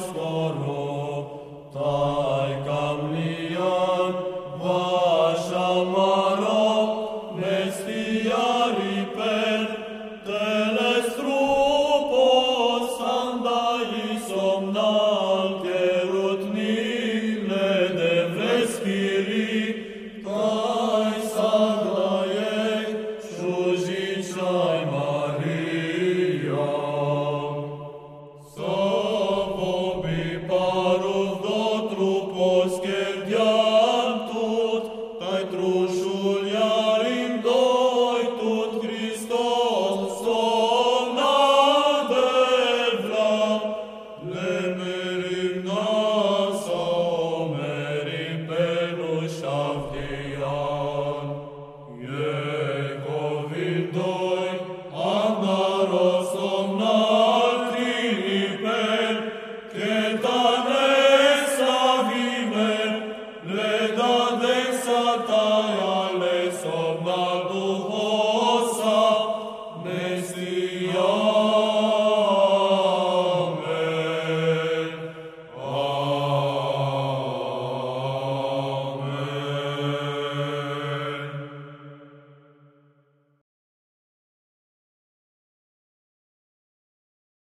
for all. Lord.